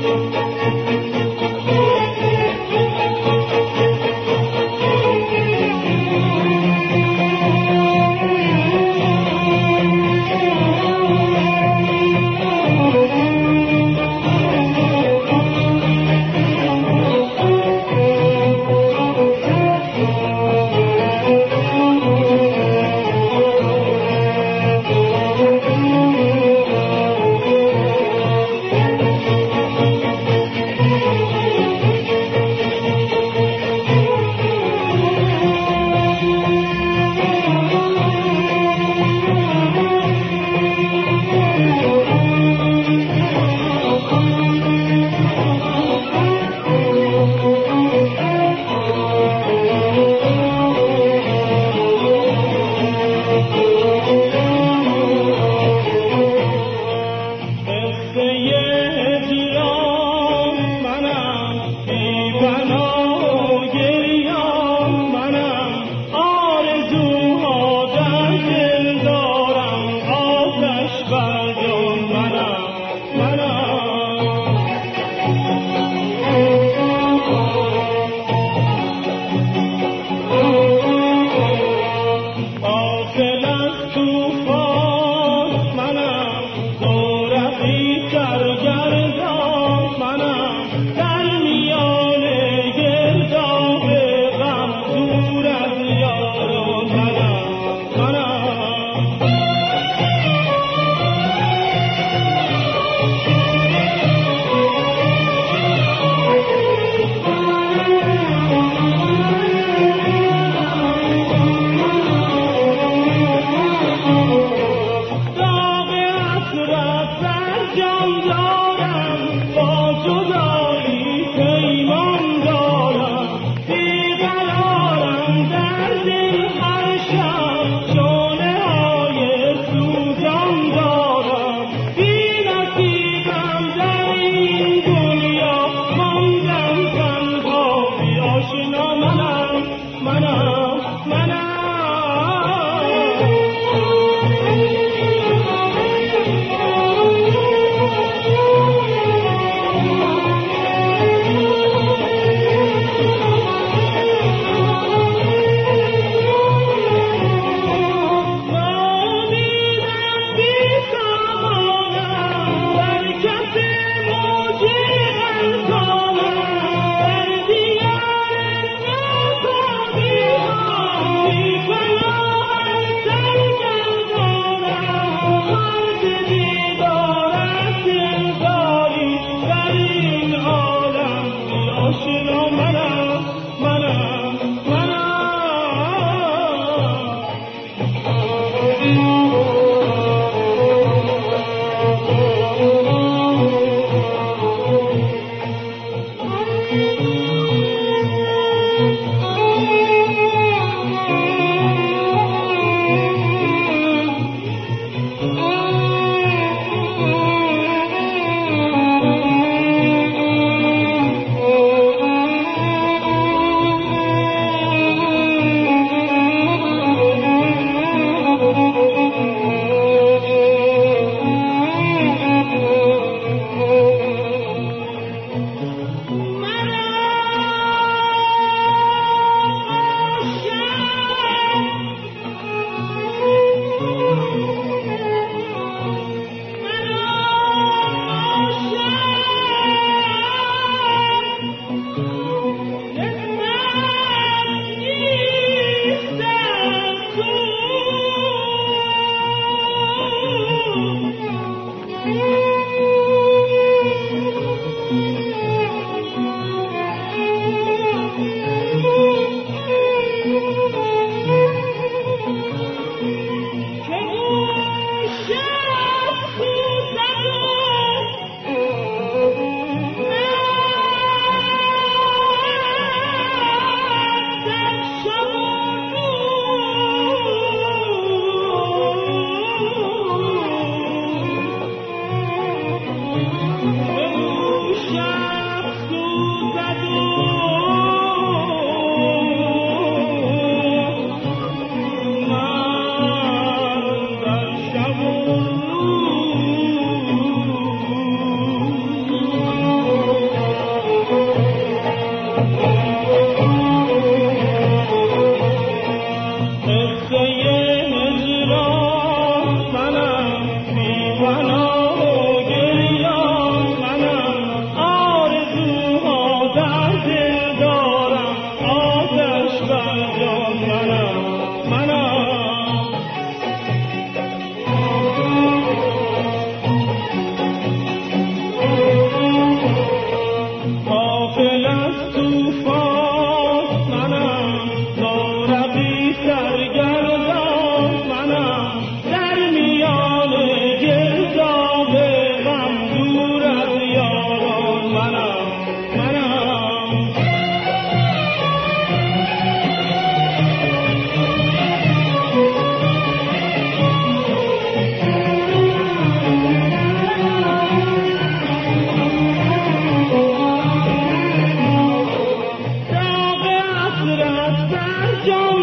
Thank Bhagwan Christian.